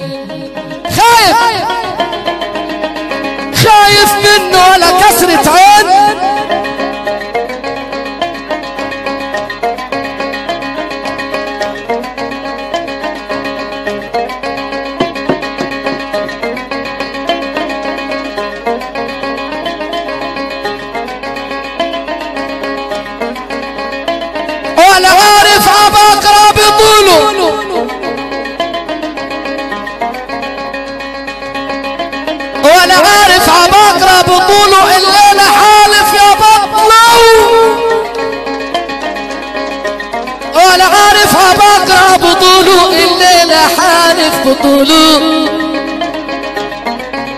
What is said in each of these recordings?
خايف بطوله الليلة حالف يا بطلو ولا عارف عباقرة بطوله الليلة حالف بطوله.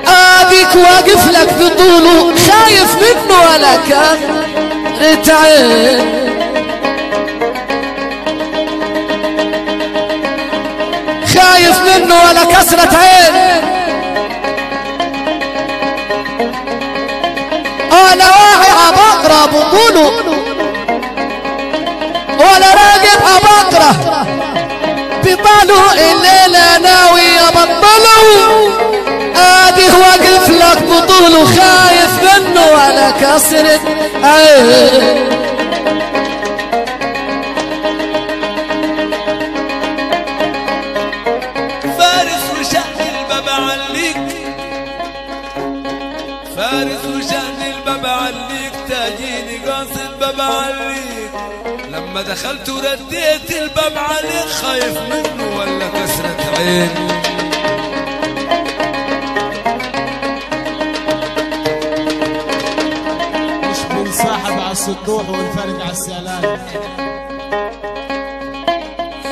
آبيك واقف لك بطوله خايف منه ولا كان رتعين خايف منه ولا كسرة عين. بطوله ولا راقب عباقرة بطاله الليلة ناوي يبطله. آدي واقف لك بطوله خايف منه ولا كسرة عين فارس وشهد الباب عليك. فارس عليك لما دخلت ورديت الباب عليك خايف منه ولا كسرة عين؟ مش بنصاحب على السطوح ونفرج على السلام.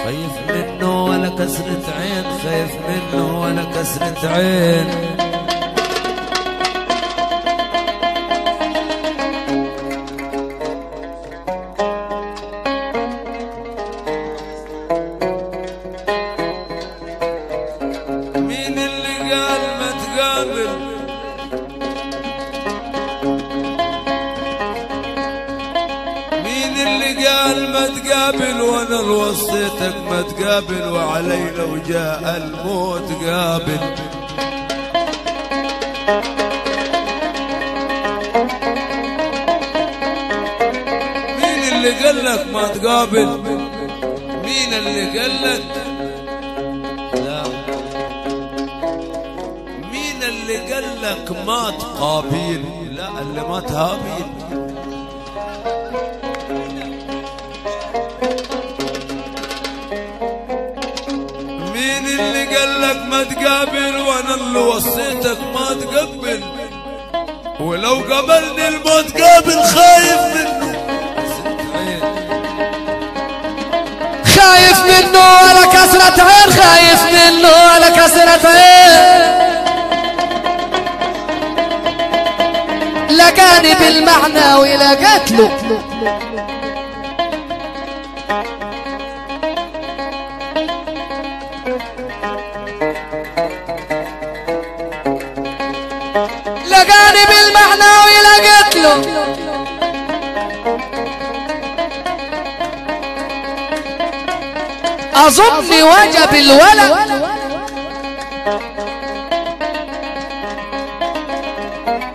خايف منه ولا كسرة عين خايف منه ولا كسرة عين. تقابل وأنا اللي وصيتك ما تقابل وعلي لو جاء الموت قابل. مين اللي قال لك ما تقابل؟ مين اللي قال لك لا. مين اللي قال لك ما تقابل؟ لا اللي ما تهابيل تقابل وأنا اللي وصيتك ما تقبل. ولو قبلني الموت قابل خايف منه. خايف منه ولا كسرة عين خايف منه ولا كسرة عين. لقاني بالمعنى له لقاني بالمعنى ولقيت له. أظن وجب الولد.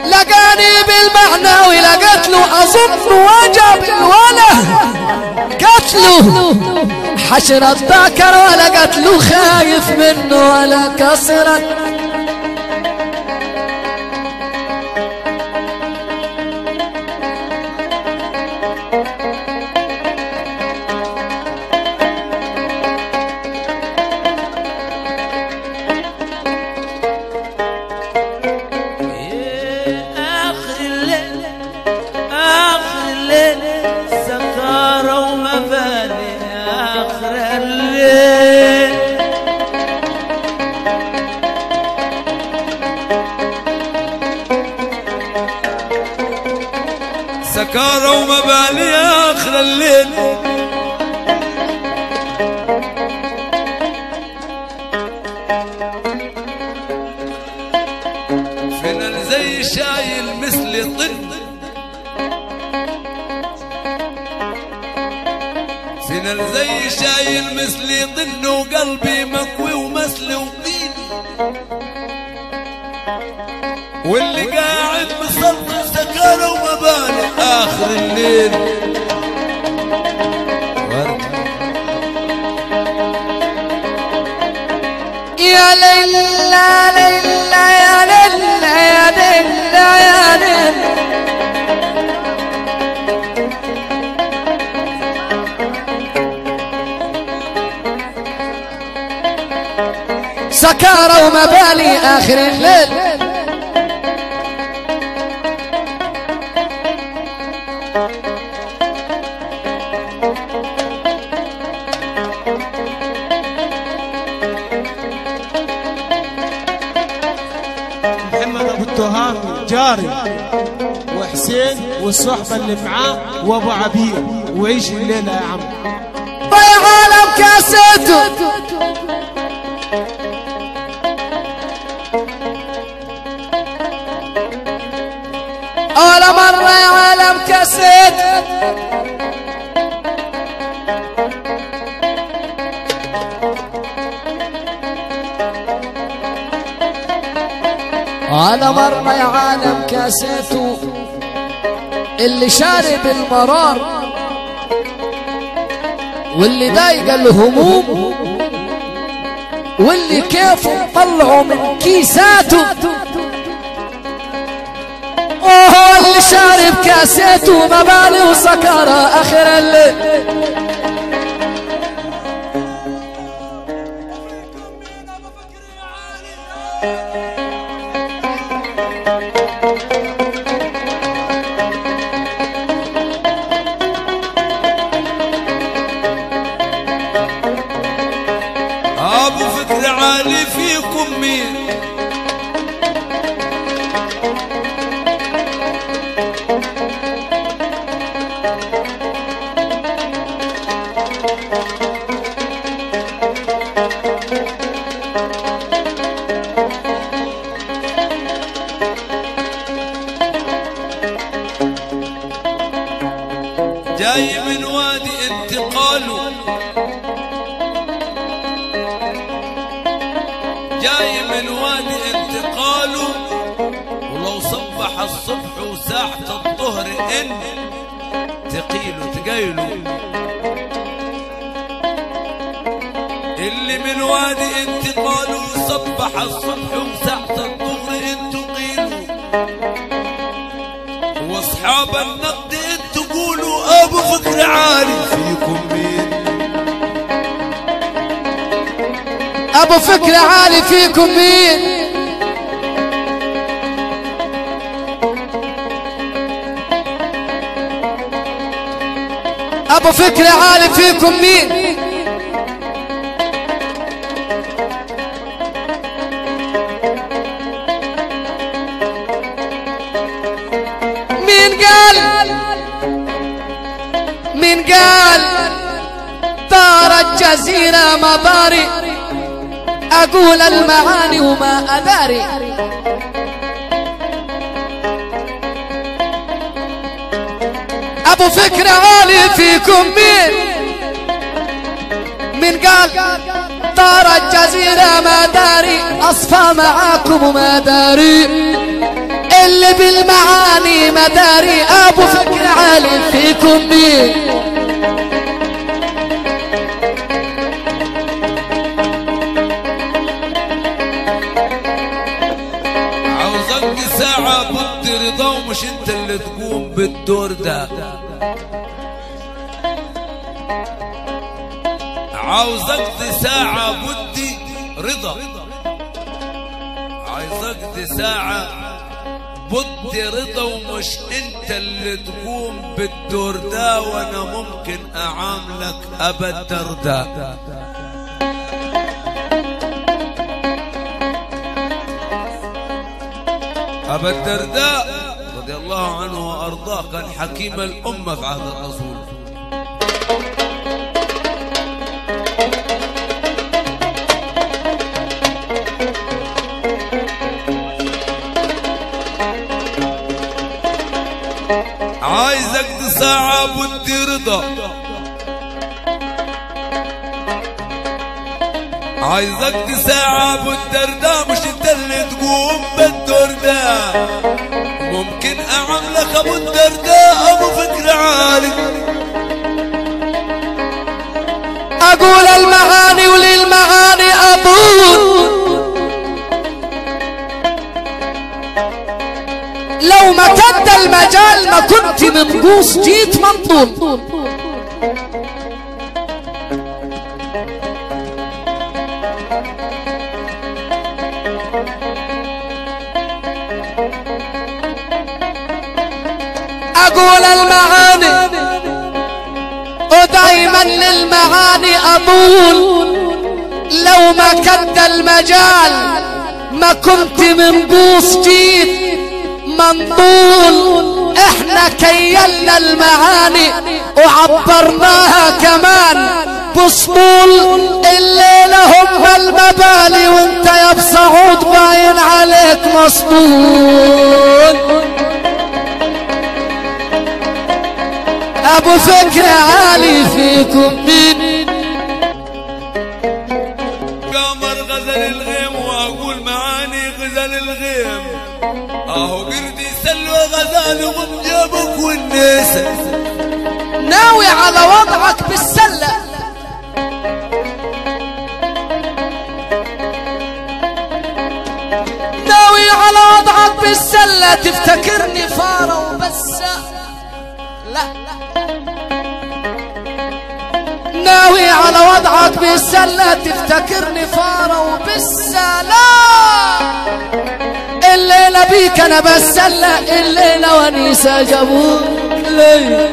لقاني بالمعنى ولقيت له. أظن وجب الولد. قتله. حشر الذكر ولا قتله خايف منه ولا كسرت سكارة ومباني آخر الليل. فينا زي شايل مثل طن. فينا زي شايل مثلي طن وقلبي مكوي ومسلي وطين. واللي قاعد مصلي سكانه ومبالي. اخر الليل ورد يا ليلى ليلى يا ليلى يا ليلى يا ليلى. سكارة ومبالي آخر الليل. محمد أبو التهام جاري وحسين والصحبة اللي معاه وأبو عبير. وعيش الليلة يا عم. ضيع عالم كاسيته أول مرة يا على مرة يا عالم كاسيته اللي شارب المرار. واللي ضايق الهموم. واللي كيفه طلعوا من كيساته. وهو اللي شارب كاسيته مبالي وسكرة آخر الليل. تقيله تقيله اللي من وادي انتقاله صبح الصبح وساعة الظهر ان تقيله واصحاب النقد ان تقولوا أبو فكر عالي فيكم مين؟ أبو فكر عالي فيكم مين؟ أبو فكر عالي فيكم مين؟ مين قال؟ مين قال؟ دار الجزيرة مباري أقول المعاني وما أداري. أبو فكر عالي فيكم مين؟ من قال طار الجزيرة ما داري أصفى معاكم وما داري. اللي بالمعاني ما داري أبو فكر عالي فيكم مين؟ عاوز اقضي ساعة بد رضا ومش أنت اللي تقوم بالدور ده. عاوز اقضي ساعة بدي رضا. عايز اقضي ساعة بدي رضا ومش انت اللي تقوم بالدور ده وأنا ممكن اعاملك ابدر ده أبا الدرداء رضي الله عنه وأرضاه كان حكيم الأمة في عهد الرسول. عايز اقضي ساعة بدي رضا. عايزك تساعة ابو الدرداء مش انت اللي تقوم بالدور ده ممكن اعملك ابو الدرداء ابو فكر عالي أقول المعاني وللمعاني اطول لو ما كد المجال ما كنت منقوص جيت منطول. أقول المعاني. ودايما للمعاني اطول لو ما كد المجال ما كنت منقوص جيت منطول إحنا كيلنا المعاني وعبرناها كمان بسطول الليلة هم المبالي وانت يا بصعود باين عليك مسطول أبو فكر عالي فيكم مين قمر غزل الغيم وأقول معاني غزل الغيم. أهو قردي سلوى غزال وهم جابك والنسا ناوي على وضعك بالسلة. ناوي على وضعك بالسلة. تفتكرني فارة وبس لا ناوي على وضعك بالسلة تفتكرني فارة وبس لا الليلة بيك أنا بسلة الليلة ونيسة جابوك ليه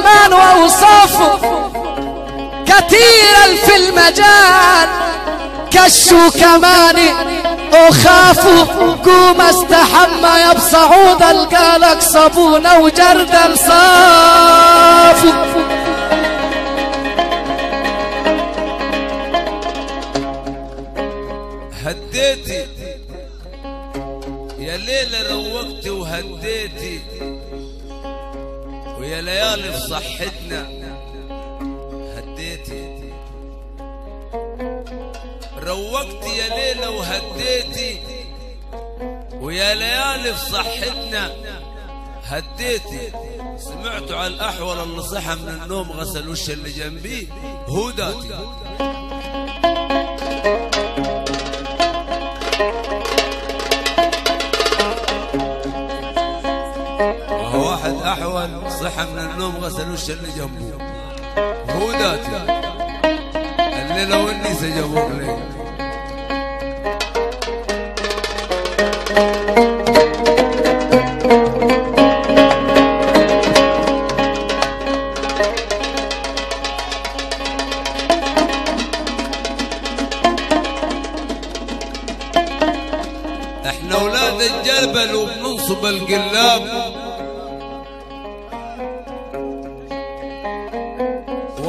كمان وأوصافه كثيرا في المجال. كشوا كمان وخافوا قوم استحمى يا بصعود القالك صابونه وجرد صافوا هديتي يا ليلة روقتي وهديتي. ويا ليالي في صحتنا. هديتي. روقتي يا ليلة وهديتي. ويا ليالي في صحتنا. هديتي. سمعتوا على الأحول اللي صحى من النوم غسل وش اللي جنبيه؟ هداتي احول صحى من النوم غسل وش اللي جنبه؟ هو داتي الليلة والنيسه جابوك لي.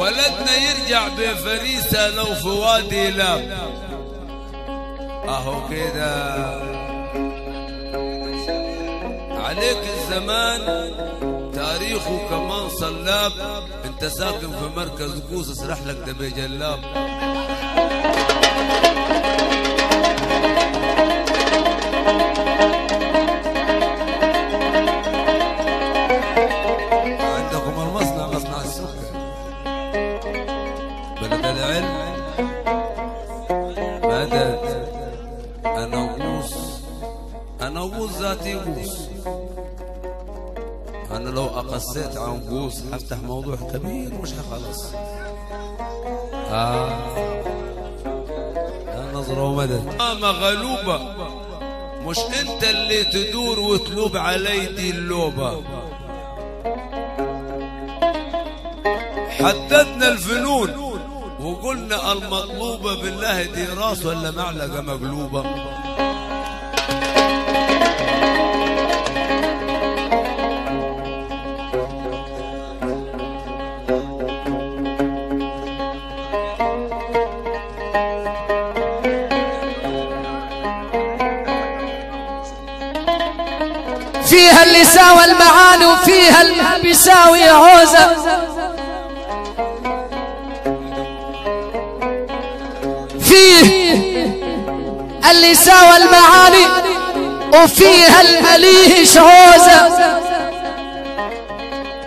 ولدنا يرجع بفريسة لو في وادي لاب أهو كده. عليك الزمان تاريخه كمان صلاب. انت ساكن في مركز قوس اسرح لك دبي جلاب أنا غوص أنا ذاتي غوص رصيت عنقوس هفتح موضوع كبير مش هخلص. آه. نظرة ومدد. آه مغلوبة مش أنت اللي تدور وتلوب علي دي اللوبة. حددنا الفنون وقلنا المطلوبة بالله دي راس ولا معلقة مقلوبة؟ فيها اللي ساوى المعاني وفيها اللي بيساوي عوزة فيه اللي ساوى المعاني وفيها المليه شعوزة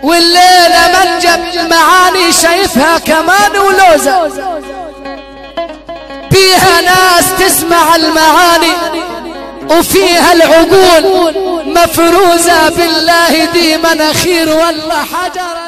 والليلة من جاب المعاني شايفها كمان ولوزة فيها ناس تسمع المعاني وفيها العقول. مفروزة بالله دي مناخير ولا حجرة